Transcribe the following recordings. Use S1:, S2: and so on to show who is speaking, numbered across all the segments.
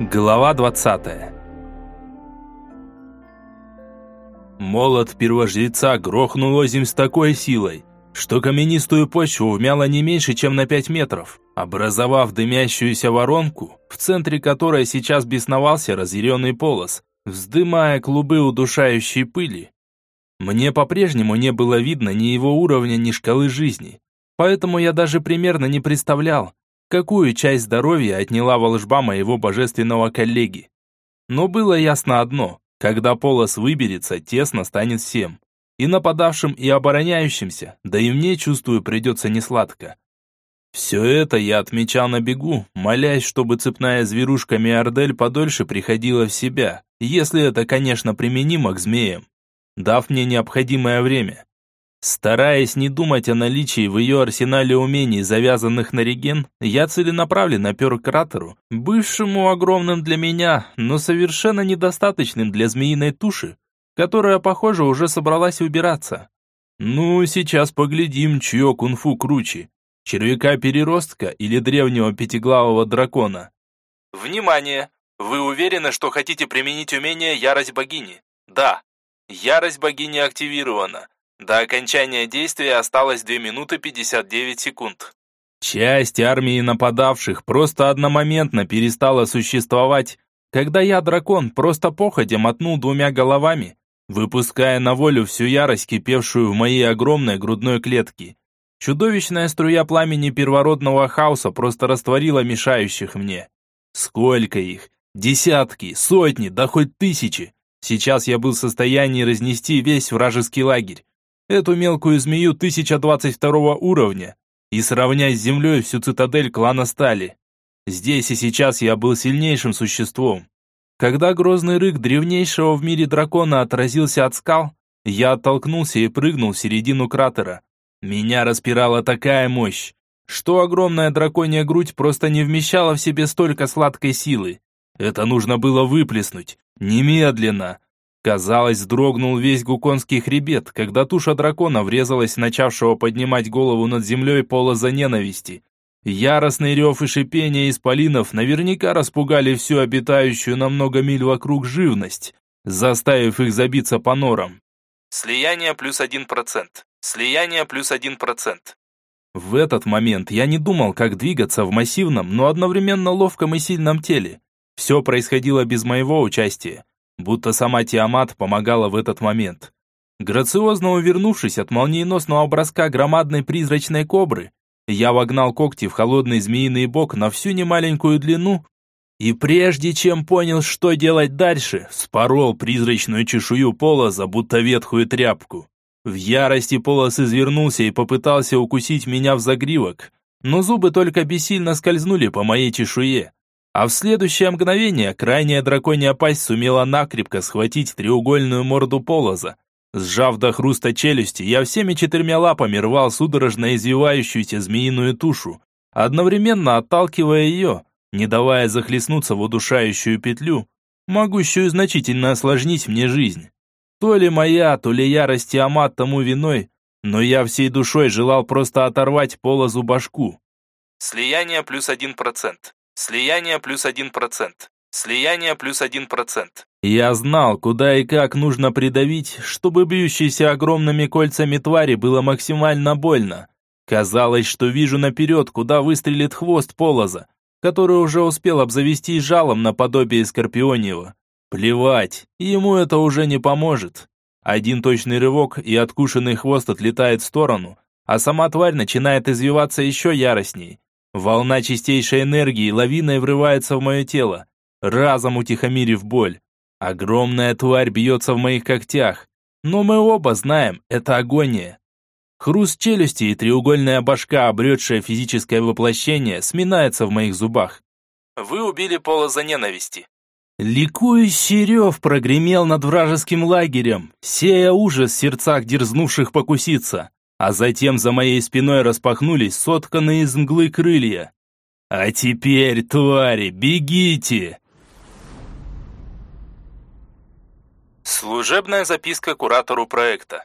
S1: Глава 20 Молот первожреца грохнул озим с такой силой, что каменистую почву вмяло не меньше, чем на 5 метров, образовав дымящуюся воронку, в центре которой сейчас бесновался разъяренный полос, вздымая клубы удушающей пыли. Мне по-прежнему не было видно ни его уровня, ни шкалы жизни, поэтому я даже примерно не представлял, какую часть здоровья отняла волжба моего божественного коллеги. Но было ясно одно, когда полос выберется, тесно станет всем. И нападавшим, и обороняющимся, да и мне, чувствую, придется несладко. Все это я отмечал на бегу, молясь, чтобы цепная зверушка Миордель подольше приходила в себя, если это, конечно, применимо к змеям, дав мне необходимое время. Стараясь не думать о наличии в ее арсенале умений, завязанных на реген, я целенаправленно пер к кратеру, бывшему огромным для меня, но совершенно недостаточным для змеиной туши, которая, похоже, уже собралась убираться. Ну, сейчас поглядим, чье кунг-фу круче, червяка-переростка или древнего пятиглавого дракона. Внимание! Вы уверены, что хотите применить умение Ярость Богини? Да. Ярость Богини активирована. До окончания действия осталось 2 минуты 59 секунд. Часть армии нападавших просто одномоментно перестала существовать, когда я, дракон, просто походя мотнул двумя головами, выпуская на волю всю ярость, кипевшую в моей огромной грудной клетке. Чудовищная струя пламени первородного хаоса просто растворила мешающих мне. Сколько их? Десятки, сотни, да хоть тысячи. Сейчас я был в состоянии разнести весь вражеский лагерь эту мелкую змею 1022 уровня и сравнять с землей всю цитадель клана Стали. Здесь и сейчас я был сильнейшим существом. Когда грозный рык древнейшего в мире дракона отразился от скал, я оттолкнулся и прыгнул в середину кратера. Меня распирала такая мощь, что огромная драконья грудь просто не вмещала в себе столько сладкой силы. Это нужно было выплеснуть. Немедленно. Казалось, дрогнул весь гуконский хребет, когда туша дракона врезалась в начавшего поднимать голову над землей полоза ненависти. Яростный рев и шипение исполинов наверняка распугали всю обитающую на много миль вокруг живность, заставив их забиться по норам. Слияние плюс один процент. Слияние плюс один процент. В этот момент я не думал, как двигаться в массивном, но одновременно ловком и сильном теле. Все происходило без моего участия будто сама Тиамат помогала в этот момент. Грациозно увернувшись от молниеносного броска громадной призрачной кобры, я вогнал когти в холодный змеиный бок на всю немаленькую длину и прежде чем понял, что делать дальше, спорол призрачную чешую полоза, будто ветхую тряпку. В ярости полос извернулся и попытался укусить меня в загривок, но зубы только бессильно скользнули по моей чешуе. А в следующее мгновение крайняя драконья пасть сумела накрепко схватить треугольную морду полоза. Сжав до хруста челюсти, я всеми четырьмя лапами рвал судорожно извивающуюся змеиную тушу, одновременно отталкивая ее, не давая захлестнуться в удушающую петлю, могущую значительно осложнить мне жизнь. То ли моя, то ли ярость Амат тому виной, но я всей душой желал просто оторвать полозу башку. Слияние плюс один процент. Слияние плюс 1%. Слияние плюс 1%. Я знал, куда и как нужно придавить, чтобы бьющейся огромными кольцами твари было максимально больно. Казалось, что вижу наперед, куда выстрелит хвост полоза, который уже успел обзавестись жалом наподобие скорпионьего. Плевать, ему это уже не поможет. Один точный рывок, и откушенный хвост отлетает в сторону, а сама тварь начинает извиваться еще яростней. Волна чистейшей энергии лавиной врывается в мое тело, разом утихомирив боль. Огромная тварь бьется в моих когтях, но мы оба знаем, это агония. Хруст челюсти и треугольная башка, обретшая физическое воплощение, сминается в моих зубах. Вы убили Пола за ненависти. Ликующий рев прогремел над вражеским лагерем, сея ужас в сердцах дерзнувших покуситься а затем за моей спиной распахнулись сотканные из мглы крылья. «А теперь, твари, бегите!» Служебная записка куратору проекта.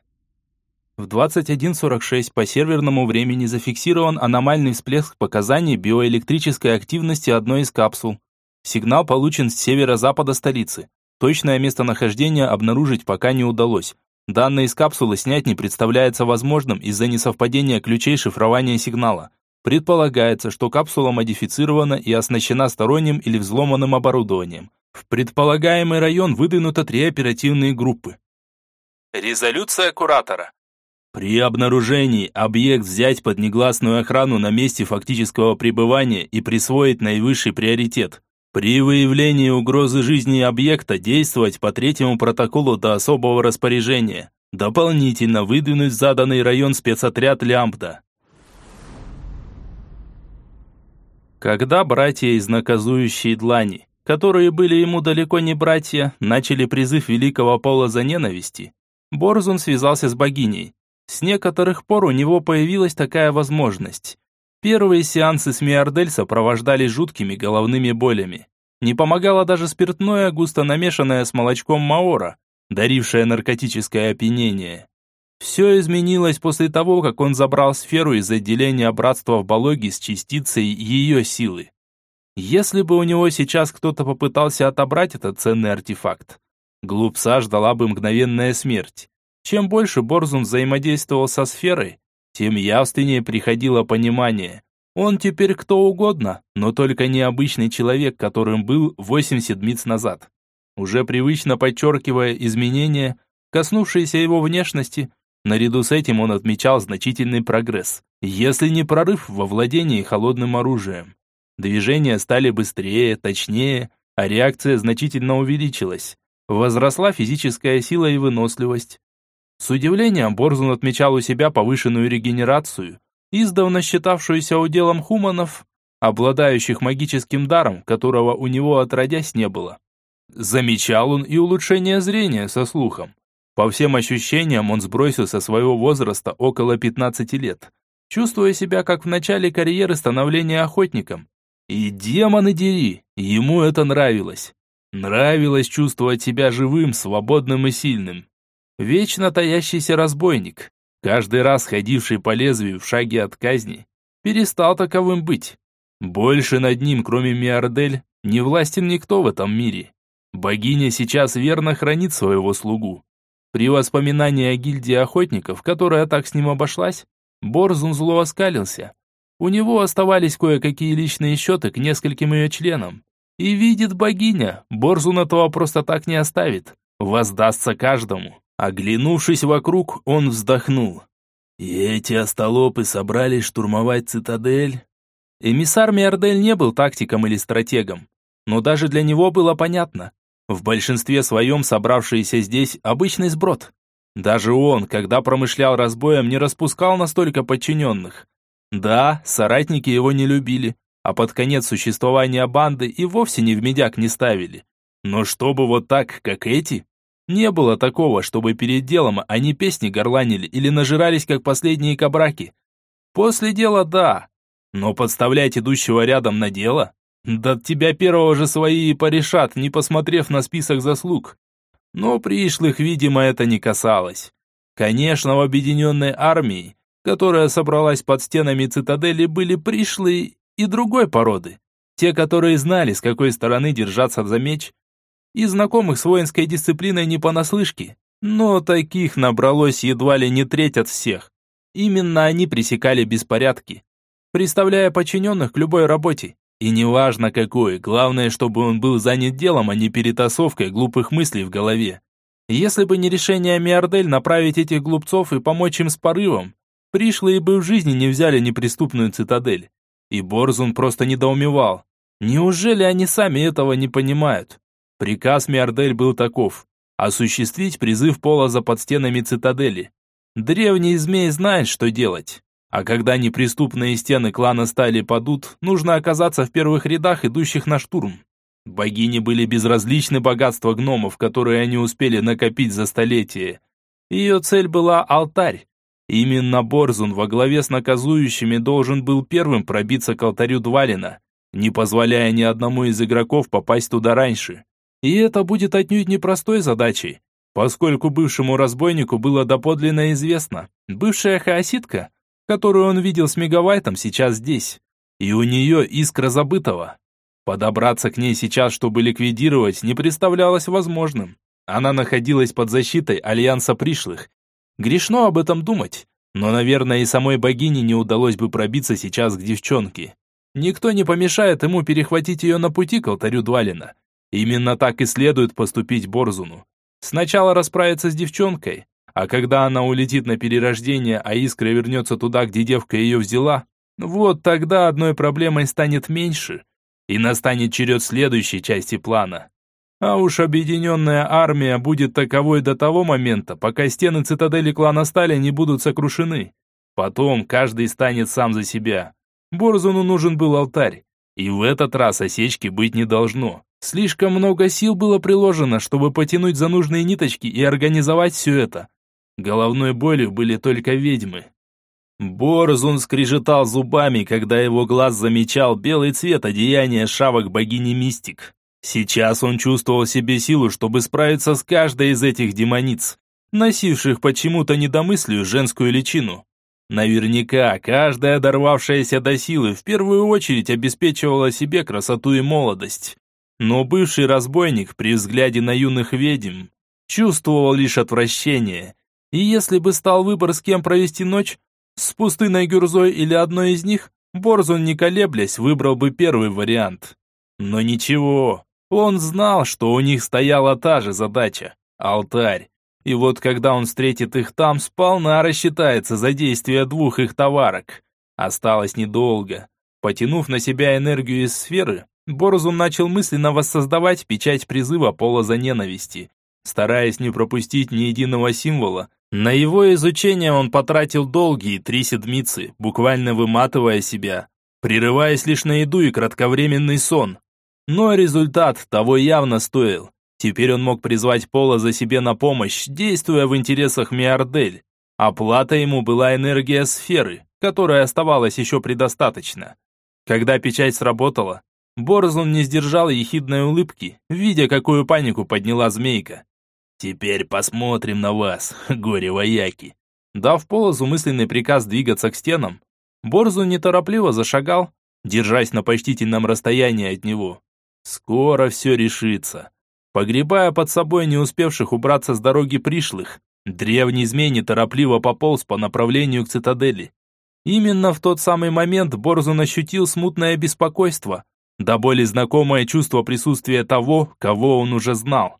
S1: В 21.46 по серверному времени зафиксирован аномальный всплеск показаний биоэлектрической активности одной из капсул. Сигнал получен с северо-запада столицы. Точное местонахождение обнаружить пока не удалось. Данные из капсулы снять не представляется возможным из-за несовпадения ключей шифрования сигнала. Предполагается, что капсула модифицирована и оснащена сторонним или взломанным оборудованием. В предполагаемый район выдвинуто три оперативные группы.
S2: Резолюция куратора.
S1: При обнаружении объект взять под негласную охрану на месте фактического пребывания и присвоить наивысший приоритет. При выявлении угрозы жизни объекта действовать по третьему протоколу до особого распоряжения. Дополнительно выдвинуть в заданный район спецотряд Лямбда. Когда братья из наказующей длани, которые были ему далеко не братья, начали призыв великого пола за ненависти, Борзун связался с богиней. С некоторых пор у него появилась такая возможность. Первые сеансы с Миардель сопровождались жуткими головными болями. Не помогало даже спиртное, густо намешанное с молочком Маора, дарившее наркотическое опьянение. Все изменилось после того, как он забрал сферу из отделения братства в Балоге с частицей ее силы. Если бы у него сейчас кто-то попытался отобрать этот ценный артефакт, глупца ждала бы мгновенная смерть. Чем больше Борзун взаимодействовал со сферой, тем явственнее приходило понимание. Он теперь кто угодно, но только не обычный человек, которым был восемь седмиц назад. Уже привычно подчеркивая изменения, коснувшиеся его внешности, наряду с этим он отмечал значительный прогресс, если не прорыв во владении холодным оружием. Движения стали быстрее, точнее, а реакция значительно увеличилась. Возросла физическая сила и выносливость. С удивлением Борзун отмечал у себя повышенную регенерацию, издавна считавшуюся уделом хуманов, обладающих магическим даром, которого у него отродясь не было. Замечал он и улучшение зрения со слухом. По всем ощущениям он сбросил со своего возраста около 15 лет, чувствуя себя как в начале карьеры становления охотником. И демоны дери, ему это нравилось. Нравилось чувствовать себя живым, свободным и сильным. Вечно таящийся разбойник, каждый раз ходивший по лезвию в шаге от казни, перестал таковым быть. Больше над ним, кроме Миардель, не властен никто в этом мире. Богиня сейчас верно хранит своего слугу. При воспоминании о гильдии охотников, которая так с ним обошлась, Борзун зло оскалился. У него оставались кое-какие личные счеты к нескольким ее членам. И видит богиня, Борзун этого просто так не оставит. Воздастся каждому. Оглянувшись вокруг, он вздохнул. «И эти остолопы собрались штурмовать цитадель?» Эмиссар Миардель не был тактиком или стратегом, но даже для него было понятно. В большинстве своем собравшиеся здесь обычный сброд. Даже он, когда промышлял разбоем, не распускал настолько подчиненных. Да, соратники его не любили, а под конец существования банды и вовсе не в медяк не ставили. Но чтобы вот так, как эти, не было такого, чтобы перед делом они песни горланили или нажирались, как последние кабраки. После дела да, но подставлять идущего рядом на дело? Да тебя первого же свои и порешат, не посмотрев на список заслуг. Но пришлых, видимо, это не касалось. Конечно, в объединенной армии, которая собралась под стенами цитадели, были пришлые и другой породы. Те, которые знали, с какой стороны держаться за меч, и знакомых с воинской дисциплиной не понаслышке, но таких набралось едва ли не треть от всех. Именно они пресекали беспорядки, представляя подчиненных к любой работе. И неважно какой, главное, чтобы он был занят делом, а не перетасовкой глупых мыслей в голове. Если бы не решение Миардель направить этих глупцов и помочь им с порывом, пришлые бы в жизни не взяли неприступную цитадель. И Борзун просто недоумевал. Неужели они сами этого не понимают? Приказ Миардель был таков – осуществить призыв Полоза под стенами цитадели. Древний змей знает, что делать. А когда неприступные стены клана стали падут, нужно оказаться в первых рядах, идущих на штурм. Богини были безразличны богатства гномов, которые они успели накопить за столетия. Ее цель была алтарь. Именно Борзун во главе с наказующими должен был первым пробиться к алтарю Двалина, не позволяя ни одному из игроков попасть туда раньше. И это будет отнюдь непростой задачей, поскольку бывшему разбойнику было доподлинно известно. Бывшая хаоситка, которую он видел с Мегавайтом, сейчас здесь. И у нее искра забытого. Подобраться к ней сейчас, чтобы ликвидировать, не представлялось возможным. Она находилась под защитой Альянса пришлых. Грешно об этом думать, но, наверное, и самой богине не удалось бы пробиться сейчас к девчонке. Никто не помешает ему перехватить ее на пути к алтарю Двалина. Именно так и следует поступить Борзуну. Сначала расправиться с девчонкой, а когда она улетит на перерождение, а искра вернется туда, где девка ее взяла, вот тогда одной проблемой станет меньше, и настанет черед следующей части плана. А уж объединенная армия будет таковой до того момента, пока стены цитадели клана Стали не будут сокрушены. Потом каждый станет сам за себя. Борзуну нужен был алтарь, и в этот раз осечки быть не должно. Слишком много сил было приложено, чтобы потянуть за нужные ниточки и организовать все это. Головной болью были только ведьмы. Борзун скрежетал зубами, когда его глаз замечал белый цвет одеяния шавок богини Мистик. Сейчас он чувствовал себе силу, чтобы справиться с каждой из этих демониц, носивших почему-то недомыслию женскую личину. Наверняка каждая дорвавшаяся до силы в первую очередь обеспечивала себе красоту и молодость. Но бывший разбойник при взгляде на юных ведьм чувствовал лишь отвращение. И если бы стал выбор, с кем провести ночь, с пустынной Гюрзой или одной из них, Борзун, не колеблясь, выбрал бы первый вариант. Но ничего, он знал, что у них стояла та же задача – алтарь. И вот когда он встретит их там, сполна рассчитается за действия двух их товарок. Осталось недолго. Потянув на себя энергию из сферы, Борзун начал мысленно воссоздавать печать призыва пола за ненависти. Стараясь не пропустить ни единого символа, на его изучение он потратил долгие три седмицы, буквально выматывая себя, прерываясь лишь на еду и кратковременный сон. Но результат того явно стоил. Теперь он мог призвать Пола за себе на помощь, действуя в интересах Миардель. Оплата ему была энергия сферы, которой оставалось еще предостаточно. Когда печать сработала, Борзун не сдержал ехидной улыбки, видя, какую панику подняла змейка. «Теперь посмотрим на вас, горе-вояки!» Дав Полозу мысленный приказ двигаться к стенам, Борзун неторопливо зашагал, держась на почтительном расстоянии от него. Скоро все решится. Погребая под собой не успевших убраться с дороги пришлых, древний змей неторопливо пополз по направлению к цитадели. Именно в тот самый момент Борзун ощутил смутное беспокойство, да более знакомое чувство присутствия того, кого он уже знал.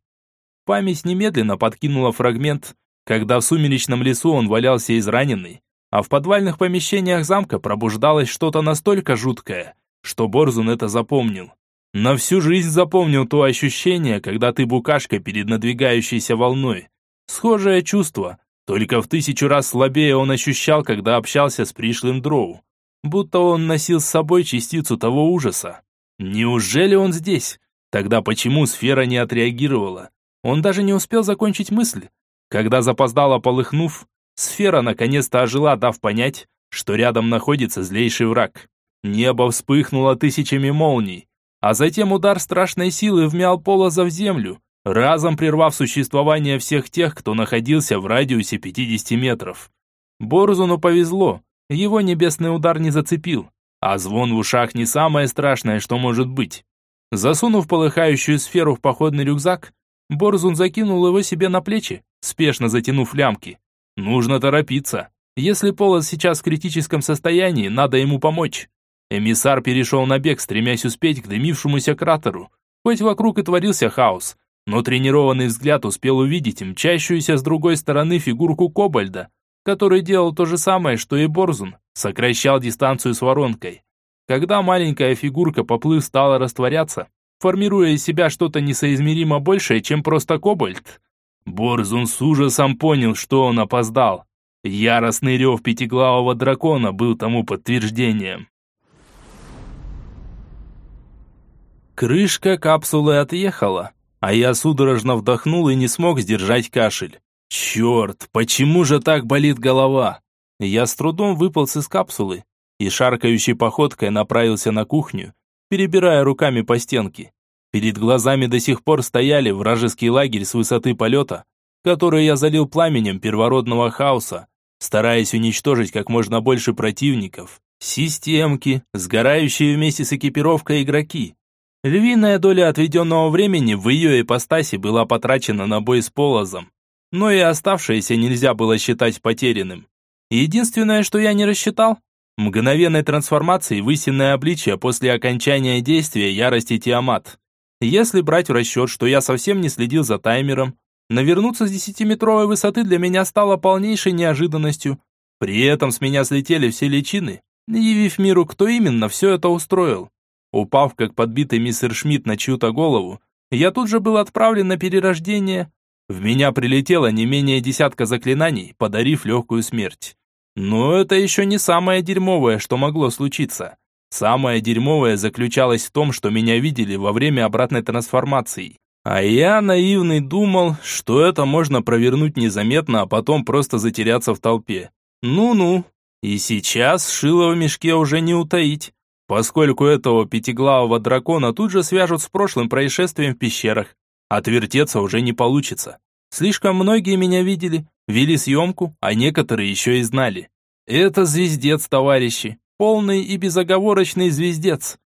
S1: Память немедленно подкинула фрагмент, когда в сумеречном лесу он валялся израненный, а в подвальных помещениях замка пробуждалось что-то настолько жуткое, что Борзун это запомнил. На всю жизнь запомнил то ощущение, когда ты букашка перед надвигающейся волной. Схожее чувство, только в тысячу раз слабее он ощущал, когда общался с пришлым дроу. Будто он носил с собой частицу того ужаса. Неужели он здесь? Тогда почему сфера не отреагировала? Он даже не успел закончить мысль, когда запоздало полыхнув, сфера наконец-то ожила, дав понять, что рядом находится злейший враг. Небо вспыхнуло тысячами молний, а затем удар страшной силы вмял Полоза в землю, разом прервав существование всех тех, кто находился в радиусе 50 метров. Борзуну повезло, его небесный удар не зацепил, а звон в ушах не самое страшное, что может быть. Засунув полыхающую сферу в походный рюкзак, Борзун закинул его себе на плечи, спешно затянув лямки. Нужно торопиться. Если Полос сейчас в критическом состоянии, надо ему помочь. Эмиссар перешел на бег, стремясь успеть к дымившемуся кратеру. Хоть вокруг и творился хаос, но тренированный взгляд успел увидеть мчащуюся с другой стороны фигурку Кобальда, который делал то же самое, что и Борзун, сокращал дистанцию с воронкой. Когда маленькая фигурка, поплыв, стала растворяться, формируя из себя что-то несоизмеримо большее, чем просто кобальт. Борзун с ужасом понял, что он опоздал. Яростный рев пятиглавого дракона был тому подтверждением. Крышка капсулы отъехала, а я судорожно вдохнул и не смог сдержать кашель. Черт, почему же так болит голова? Я с трудом выполз из капсулы и шаркающей походкой направился на кухню, перебирая руками по стенке. Перед глазами до сих пор стояли вражеский лагерь с высоты полета, который я залил пламенем первородного хаоса, стараясь уничтожить как можно больше противников, системки, сгорающие вместе с экипировкой игроки. Львиная доля отведенного времени в ее ипостаси была потрачена на бой с полозом, но и оставшееся нельзя было считать потерянным. Единственное, что я не рассчитал, мгновенной трансформации в истинное обличие после окончания действия ярости Тиамат. Если брать в расчет, что я совсем не следил за таймером, навернуться с десятиметровой высоты для меня стало полнейшей неожиданностью. При этом с меня слетели все личины, явив миру, кто именно все это устроил. Упав, как подбитый мистер Шмидт на чью-то голову, я тут же был отправлен на перерождение. В меня прилетело не менее десятка заклинаний, подарив легкую смерть. Но это еще не самое дерьмовое, что могло случиться. Самое дерьмовое заключалось в том, что меня видели во время обратной трансформации. А я, наивный, думал, что это можно провернуть незаметно, а потом просто затеряться в толпе. Ну-ну. И сейчас шило в мешке уже не утаить, поскольку этого пятиглавого дракона тут же свяжут с прошлым происшествием в пещерах. Отвертеться уже не получится. Слишком многие меня видели, вели съемку, а некоторые еще и знали. Это звездец, товарищи. Полный и безоговорочный звездец.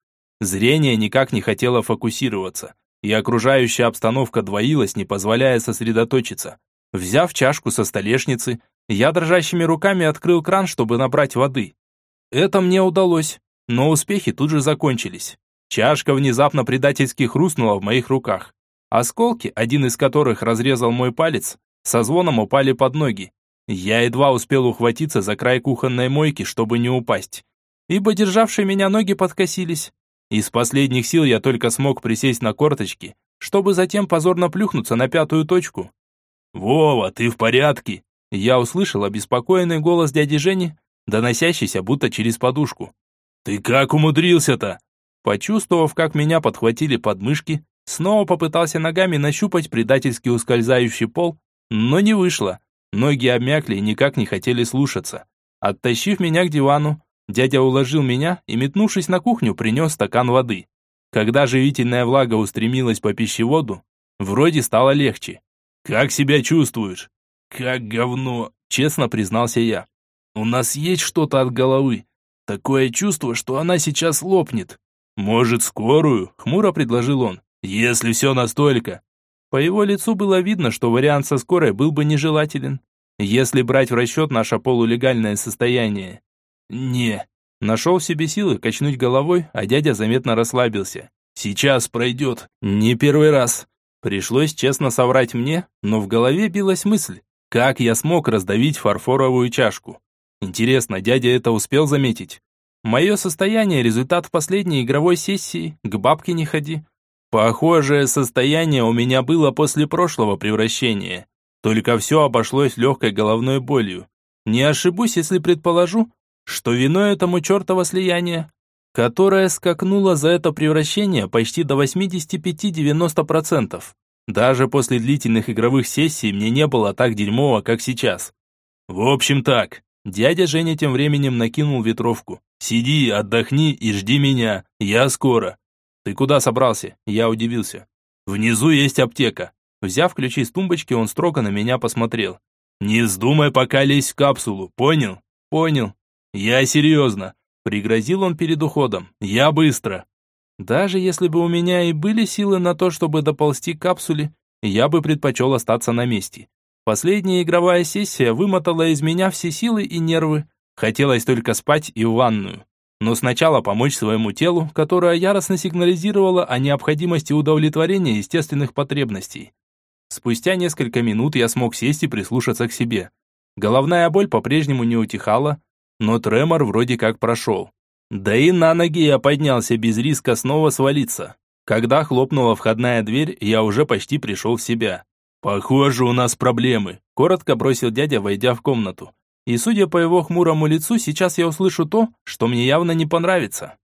S1: Зрение никак не хотело фокусироваться, и окружающая обстановка двоилась, не позволяя сосредоточиться. Взяв чашку со столешницы, я дрожащими руками открыл кран, чтобы набрать воды. Это мне удалось, но успехи тут же закончились. Чашка внезапно предательски хрустнула в моих руках. Осколки, один из которых разрезал мой палец, со звоном упали под ноги. Я едва успел ухватиться за край кухонной мойки, чтобы не упасть ибо державшие меня ноги подкосились. Из последних сил я только смог присесть на корточки, чтобы затем позорно плюхнуться на пятую точку. «Вова, ты в порядке?» Я услышал обеспокоенный голос дяди Жени, доносящийся будто через подушку. «Ты как умудрился-то?» Почувствовав, как меня подхватили подмышки, снова попытался ногами нащупать предательски ускользающий пол, но не вышло. Ноги обмякли и никак не хотели слушаться. Оттащив меня к дивану, Дядя уложил меня и, метнувшись на кухню, принес стакан воды. Когда живительная влага устремилась по пищеводу, вроде стало легче. «Как себя чувствуешь?» «Как говно», — честно признался я. «У нас есть что-то от головы. Такое чувство, что она сейчас лопнет». «Может, скорую?» — хмуро предложил он. «Если все настолько». По его лицу было видно, что вариант со скорой был бы нежелателен, если брать в расчет наше полулегальное состояние. «Не». Нашел в себе силы качнуть головой, а дядя заметно расслабился. «Сейчас пройдет. Не первый раз». Пришлось честно соврать мне, но в голове билась мысль, как я смог раздавить фарфоровую чашку. Интересно, дядя это успел заметить? Мое состояние – результат последней игровой сессии, к бабке не ходи. Похожее состояние у меня было после прошлого превращения. Только все обошлось легкой головной болью. Не ошибусь, если предположу, что виной этому чертово слияние, которое скакнуло за это превращение почти до 85-90%. Даже после длительных игровых сессий мне не было так дерьмово, как сейчас. В общем так, дядя Женя тем временем накинул ветровку. «Сиди, отдохни и жди меня, я скоро». «Ты куда собрался?» Я удивился. «Внизу есть аптека». Взяв ключи с тумбочки, он строго на меня посмотрел. «Не вздумай пока лезть в капсулу, понял?» «Понял», «Я серьезно», — пригрозил он перед уходом. «Я быстро». Даже если бы у меня и были силы на то, чтобы доползти к капсуле, я бы предпочел остаться на месте. Последняя игровая сессия вымотала из меня все силы и нервы. Хотелось только спать и в ванную. Но сначала помочь своему телу, которое яростно сигнализировало о необходимости удовлетворения естественных потребностей. Спустя несколько минут я смог сесть и прислушаться к себе. Головная боль по-прежнему не утихала, но тремор вроде как прошел. Да и на ноги я поднялся без риска снова свалиться. Когда хлопнула входная дверь, я уже почти пришел в себя. «Похоже, у нас проблемы», – коротко бросил дядя, войдя в комнату. И судя по его хмурому лицу, сейчас я услышу то, что мне явно не понравится.